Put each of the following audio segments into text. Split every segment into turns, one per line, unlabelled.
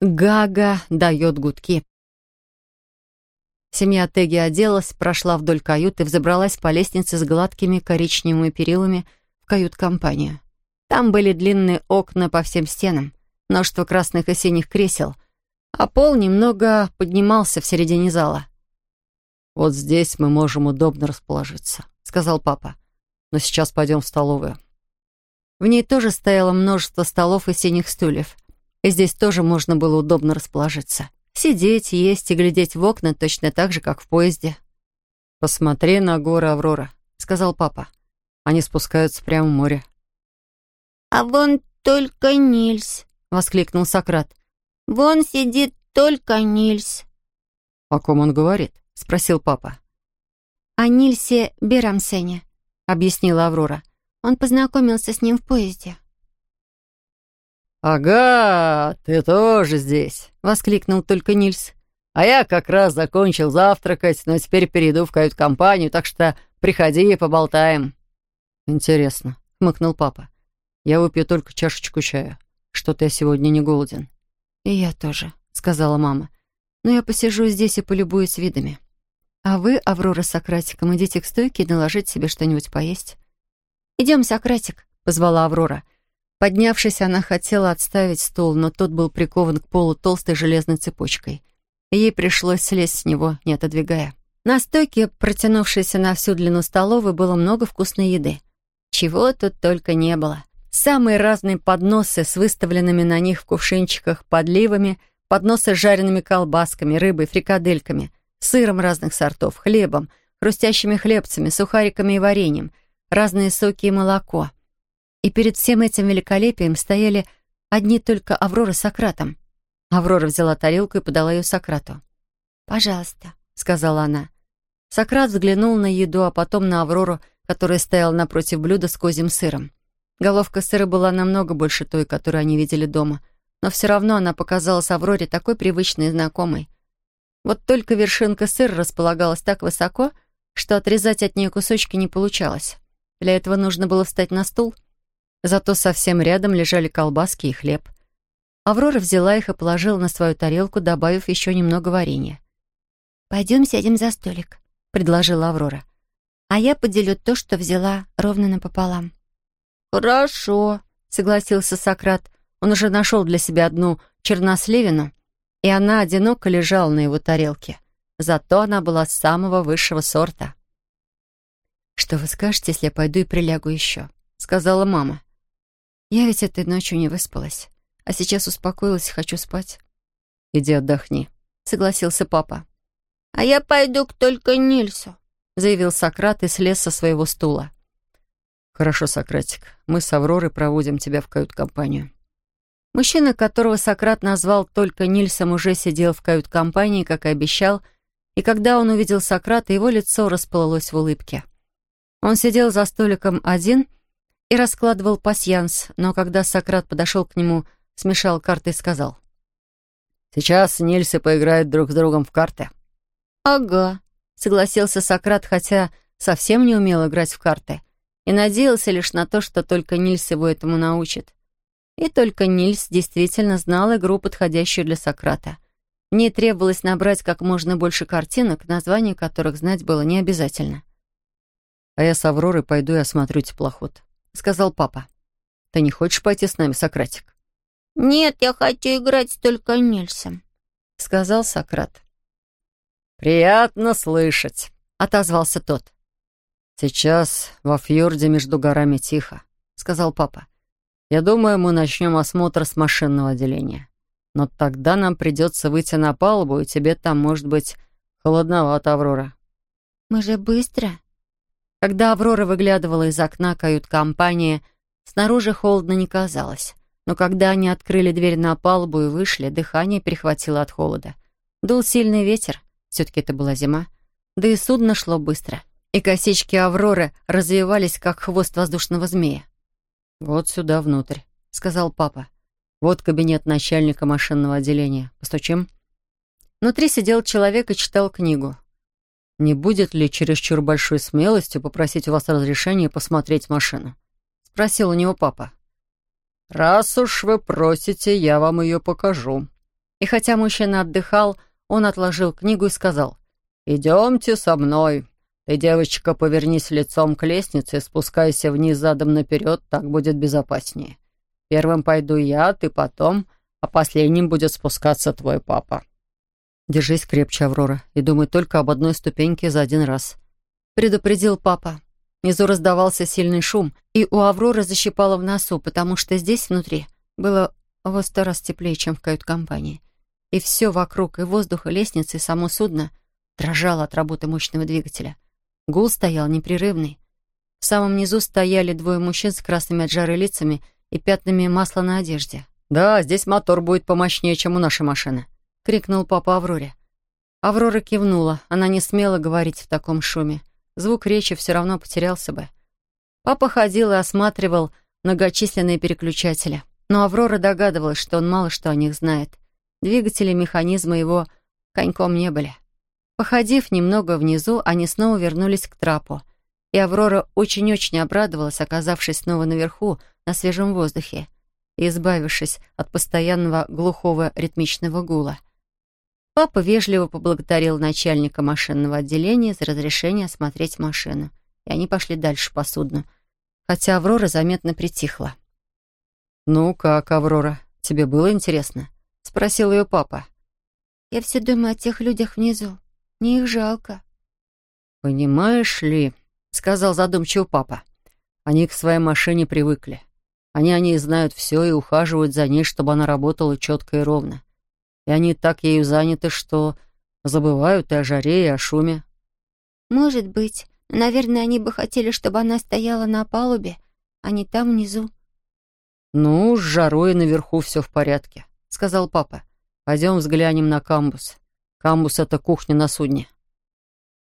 Гага дает гудки. Семья Теги оделась, прошла вдоль каюты, взобралась по лестнице с гладкими коричневыми перилами в кают-компанию. Там были длинные окна по всем стенам, множество красных и синих кресел, а пол немного поднимался в середине зала.
«Вот здесь мы можем удобно расположиться», — сказал папа. «Но сейчас пойдем в столовую».
В ней тоже стояло множество столов и синих стульев, и здесь тоже можно было удобно расположиться. Сидеть, есть и глядеть в окна точно так же, как в поезде.
«Посмотри на горы Аврора», — сказал папа. «Они спускаются прямо в море».
«А вон только Нильс», — воскликнул Сократ. «Вон сидит только Нильс».
«О ком он говорит?» — спросил папа.
«О Нильсе Берамсене», — объяснила Аврора. «Он познакомился с ним в поезде».
«Ага, ты тоже здесь!» — воскликнул только Нильс. «А я как раз закончил завтракать, но теперь перейду в кают-компанию, так что приходи и поболтаем». «Интересно», — хмыкнул папа. «Я выпью только чашечку чая. Что-то я сегодня не голоден».
«И я тоже», — сказала мама. «Но я посижу здесь и полюбуюсь видами. А вы, Аврора с Сократиком, идите к стойке и наложите себе что-нибудь поесть».
«Идем, Сократик», —
позвала Аврора. «Аврора». Поднявшись, она хотела отставить стул, но тот был прикован к полу толстой железной цепочкой. Ей пришлось слезть с него, не отодвигая. На стойке, протянувшейся на всю длину столовой, было много вкусной еды. Чего тут только не было. Самые разные подносы с выставленными на них в кувшинчиках подливами, подносы с жареными колбасками, рыбой, фрикадельками, сыром разных сортов, хлебом, хрустящими хлебцами, сухариками и вареньем, разные соки и молоко — и перед всем этим великолепием стояли одни только Аврора с Сократом. Аврора взяла тарелку и подала ее Сократу.
«Пожалуйста», —
сказала она. Сократ взглянул на еду, а потом на Аврору, которая стояла напротив блюда с козьим сыром. Головка сыра была намного больше той, которую они видели дома, но все равно она показалась Авроре такой привычной и знакомой. Вот только вершинка сыра располагалась так высоко, что отрезать от нее кусочки не получалось. Для этого нужно было встать на стул — Зато совсем рядом лежали колбаски и хлеб. Аврора взяла их и положила на свою тарелку, добавив еще немного варенья.
«Пойдем сядем за столик», — предложила Аврора. «А я поделю то, что взяла, ровно напополам».
«Хорошо», — согласился Сократ. Он уже нашел для себя одну черносливину, и она одиноко лежала на его тарелке. Зато она была самого высшего сорта. «Что вы скажете, если я пойду и прилягу еще?» — сказала мама. Я ведь этой ночью не выспалась, а сейчас успокоилась и хочу спать.
Иди отдохни,
согласился папа.
А я пойду к только Нильсу,
заявил Сократ и слез со своего стула.
Хорошо, Сократик, мы с Авророй проводим тебя в кают-компанию.
Мужчина, которого Сократ назвал только Нильсом, уже сидел в кают-компании, как и обещал, и когда он увидел Сократа, его лицо расплылось в улыбке. Он сидел за столиком один и раскладывал пасьянс, но когда Сократ подошел к нему, смешал карты и сказал.
«Сейчас Нильсы поиграют друг с другом в карты».
«Ага», — согласился Сократ, хотя совсем не умел играть в карты, и надеялся лишь на то, что только Нильс его этому научит. И только Нильс действительно знал игру, подходящую для Сократа. В ней требовалось набрать как можно больше картинок, названия которых знать было не обязательно.
«А я с Авророй пойду и осмотрю теплоход», — сказал папа. «Ты не хочешь пойти с нами, Сократик?»
«Нет, я хочу играть только Нильсом», —
сказал Сократ.
«Приятно слышать», —
отозвался тот.
«Сейчас во фьорде между горами тихо», — сказал папа. «Я думаю, мы начнем осмотр с машинного отделения. Но тогда нам придется выйти на палубу, и тебе там, может быть, холодновато, Аврора».
«Мы же быстро»,
когда Аврора выглядывала из окна кают-компании, снаружи холодно не казалось. Но когда они открыли дверь на палубу и вышли, дыхание перехватило от холода. Дул сильный ветер, все-таки это была зима. Да и судно шло быстро. И косички Авроры развивались, как хвост воздушного змея.
«Вот сюда, внутрь», — сказал папа. «Вот кабинет начальника машинного отделения. Постучим?»
Внутри сидел человек и читал книгу.
«Не будет ли чересчур большой смелостью попросить у вас разрешения посмотреть машину?» — спросил у него папа. «Раз уж вы просите, я вам ее покажу»,
И хотя мужчина отдыхал, он отложил книгу и сказал, «Идемте со мной. Ты, девочка, повернись лицом к лестнице и спускайся вниз задом наперед, так будет безопаснее. Первым пойду я, ты потом, а последним будет спускаться твой папа». «Держись крепче, Аврора, и думай только об одной ступеньке за один раз», — предупредил папа. Внизу раздавался сильный шум, и у Авроры защипало в носу, потому что здесь, внутри, было во сто раз теплее, чем в кают-компании. И все вокруг, и воздух, и лестница, и само судно дрожало от работы мощного двигателя. Гул стоял непрерывный. В самом низу стояли двое мужчин с красными от жары лицами и пятнами масла на одежде. «Да, здесь мотор будет помощнее, чем у нашей машины», — крикнул папа Авроре. Аврора кивнула. Она не смела говорить в таком шуме звук речи все равно потерялся бы. Папа ходил и осматривал многочисленные переключатели, но Аврора догадывалась, что он мало что о них знает. Двигатели механизма его коньком не были. Походив немного внизу, они снова вернулись к трапу, и Аврора очень-очень обрадовалась, оказавшись снова наверху, на свежем воздухе, и избавившись от постоянного глухого ритмичного гула. Папа вежливо поблагодарил начальника машинного отделения за разрешение осмотреть машину, и они пошли дальше по судну, хотя Аврора заметно притихла. «Ну как, Аврора, тебе было интересно?» — спросил ее папа.
«Я все думаю о тех людях внизу. Мне их жалко».
«Понимаешь ли», — сказал задумчиво папа, — «они к своей машине привыкли. Они о ней знают все и ухаживают за ней, чтобы она работала четко и ровно и они так ею заняты, что забывают и о жаре, и о шуме.
Может быть. Наверное, они бы хотели, чтобы она стояла на палубе, а не там внизу.
«Ну, с жарой наверху все в порядке», — сказал папа. «Пойдем взглянем на камбус. Камбус — это кухня на судне».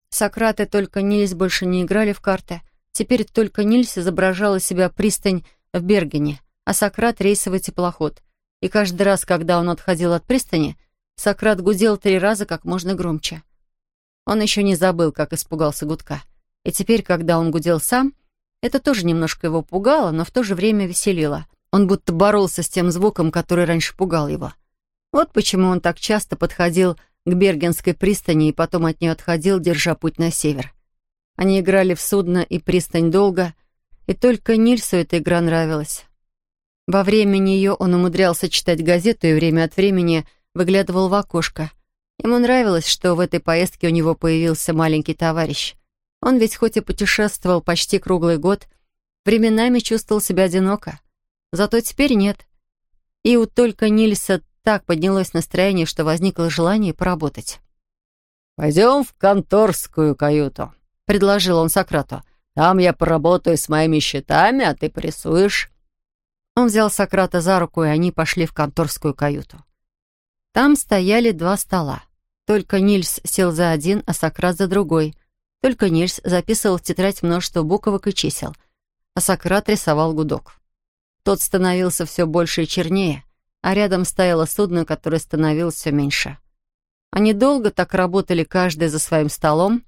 Сократ и только Нильс больше не играли в карты. Теперь только Нильс изображала себя пристань в Бергене, а Сократ — рейсовый теплоход — и каждый раз, когда он отходил от пристани, Сократ гудел три раза как можно громче. Он еще не забыл, как испугался гудка. И теперь, когда он гудел сам, это тоже немножко его пугало, но в то же время веселило. Он будто боролся с тем звуком, который раньше пугал его. Вот почему он так часто подходил к Бергенской пристани и потом от нее отходил, держа путь на север. Они играли в судно и пристань долго, и только Нильсу эта игра нравилась. Во время нее он умудрялся читать газету и время от времени выглядывал в окошко. Ему нравилось, что в этой поездке у него появился маленький товарищ. Он ведь хоть и путешествовал почти круглый год, временами чувствовал себя одиноко. Зато теперь нет. И у только Нильса так поднялось настроение, что возникло желание поработать. «Пойдем в конторскую каюту», — предложил он Сократу. «Там я поработаю с моими счетами, а ты порисуешь». Он взял Сократа за руку, и они пошли в конторскую каюту. Там стояли два стола. Только Нильс сел за один, а Сократ за другой. Только Нильс записывал в тетрадь множество буквок и чисел, а Сократ рисовал гудок. Тот становился все больше и чернее, а рядом стояло судно, которое становилось все меньше. Они долго так работали каждый за своим столом,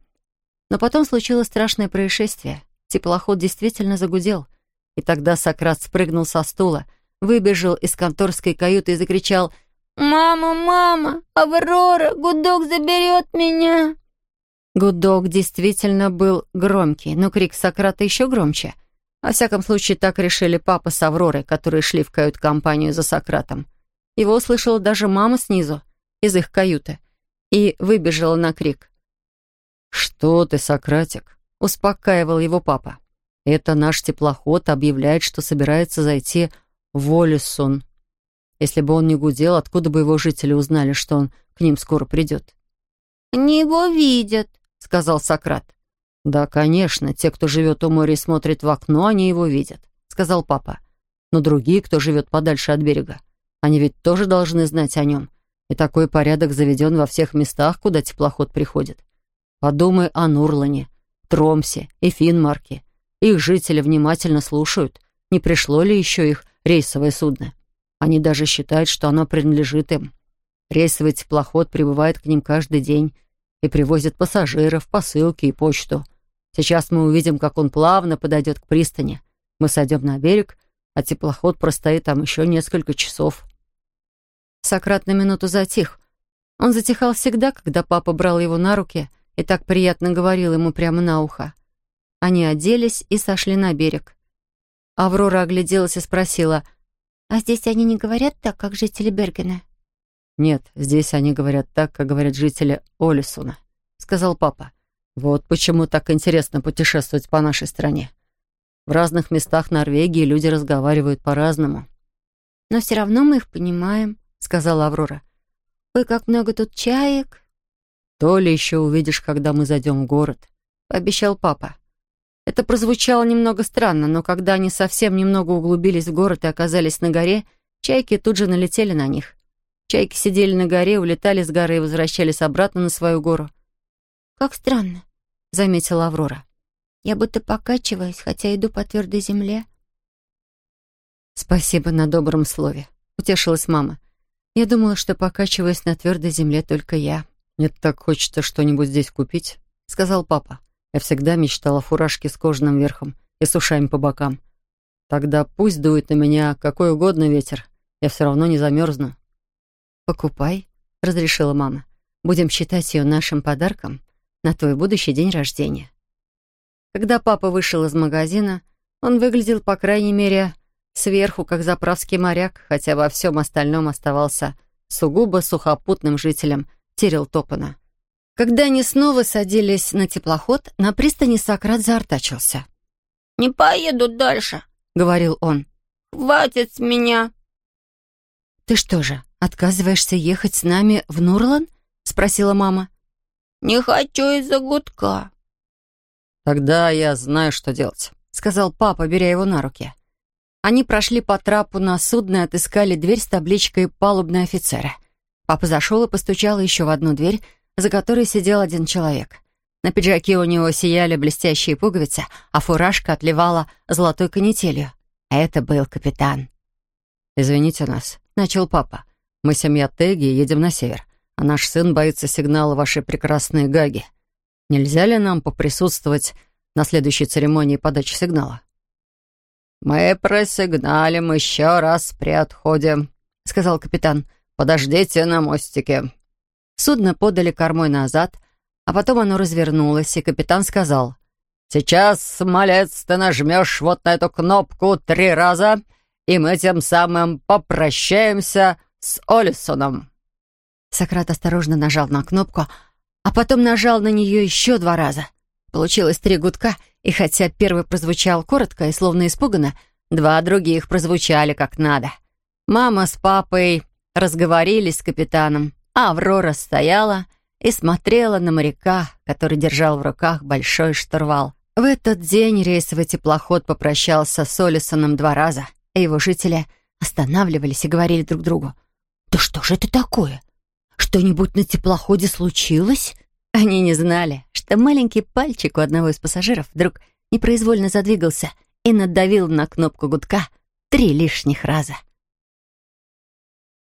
но потом случилось страшное происшествие. Теплоход действительно загудел. И тогда Сократ спрыгнул со стула, выбежал из конторской каюты и закричал «Мама, мама, Аврора, гудок заберет меня!» Гудок действительно был громкий, но крик Сократа еще громче. Во всяком случае, так решили папа с Авророй, которые шли в кают-компанию за Сократом. Его услышала даже мама снизу, из их каюты, и выбежала на крик. «Что ты, Сократик?» — успокаивал его папа. Это наш теплоход объявляет, что собирается зайти в Олисон. Если бы он не гудел, откуда бы его жители узнали, что он к ним скоро придет?
«Они его видят», — сказал Сократ.
«Да, конечно, те, кто живет у моря и смотрит в окно, они его видят», — сказал папа. «Но другие, кто живет подальше от берега, они ведь тоже должны знать о нем. И такой порядок заведен во всех местах, куда теплоход приходит. Подумай о Нурлане, Тромсе и Финмарке, их жители внимательно слушают, не пришло ли еще их рейсовое судно. Они даже считают, что оно принадлежит им. Рейсовый теплоход прибывает к ним каждый день и привозит пассажиров, посылки и почту. Сейчас мы увидим, как он плавно подойдет к пристани. Мы сойдем на берег, а теплоход простоит там еще несколько часов. Сократ на минуту затих. Он затихал всегда, когда папа брал его на руки и так приятно говорил ему прямо на ухо. Они оделись и сошли на берег. Аврора огляделась и спросила,
«А здесь они не говорят так, как жители Бергена?»
«Нет, здесь они говорят так, как говорят жители Олисуна», — сказал папа. «Вот почему так интересно путешествовать по нашей стране. В разных местах Норвегии люди разговаривают по-разному».
«Но все равно мы их понимаем», — сказала Аврора. «Ой, как много тут чаек!»
«То ли еще увидишь, когда мы зайдем в город», — пообещал папа. Это прозвучало немного странно, но когда они совсем немного углубились в город и оказались на горе, чайки тут же налетели на них. Чайки сидели на горе, улетали с горы и возвращались обратно на свою гору.
«Как странно», — заметила Аврора. «Я будто покачиваюсь, хотя иду по твердой земле».
«Спасибо на добром слове», — утешилась мама. «Я думала, что покачиваюсь на твердой земле только я».
«Мне так хочется что-нибудь здесь купить», — сказал папа. Я всегда мечтала о фуражке с кожаным верхом и с ушами по бокам. Тогда пусть дует на меня какой угодно ветер, я все равно не замерзну.
«Покупай», — разрешила мама. «Будем считать ее нашим подарком на твой будущий день рождения». Когда папа вышел из магазина, он выглядел, по крайней мере, сверху, как заправский моряк, хотя во всем остальном оставался сугубо сухопутным жителем Тирилтопана. Когда они снова садились на теплоход, на пристани Сократ заортачился.
«Не поеду дальше», — говорил он. «Хватит с меня».
«Ты что же, отказываешься ехать с нами в Нурлан?» — спросила мама.
«Не хочу из-за гудка».
«Тогда я знаю, что делать», —
сказал папа, беря его на руки. Они прошли по трапу на судно и отыскали дверь с табличкой «Палубные офицеры». Папа зашел и постучал еще в одну дверь, за которой сидел один человек. На пиджаке у него сияли блестящие пуговицы, а фуражка отливала золотой канителью. Это был капитан.
«Извините нас», — начал папа. «Мы семья Теги и едем на север, а наш сын боится сигнала вашей прекрасной Гаги. Нельзя ли нам поприсутствовать на следующей церемонии подачи сигнала?»
«Мы просигналим еще раз при отходе», — сказал капитан. «Подождите на мостике».
Судно подали кормой назад, а потом оно развернулось, и капитан сказал,
«Сейчас, малец, ты нажмешь вот на эту кнопку три раза, и мы тем самым попрощаемся с Олисоном».
Сократ осторожно нажал на кнопку, а потом нажал на нее еще два раза. Получилось три гудка, и хотя первый прозвучал коротко и словно испуганно, два других прозвучали как надо. Мама с папой разговорились с капитаном. Аврора стояла и смотрела на моряка, который держал в руках большой штурвал. В этот день рейсовый теплоход попрощался с Олисоном два раза, и его жители останавливались и говорили друг другу. «Да что же это такое? Что-нибудь на теплоходе случилось?» Они не знали, что маленький пальчик у одного из пассажиров вдруг непроизвольно задвигался и надавил на кнопку гудка три лишних раза.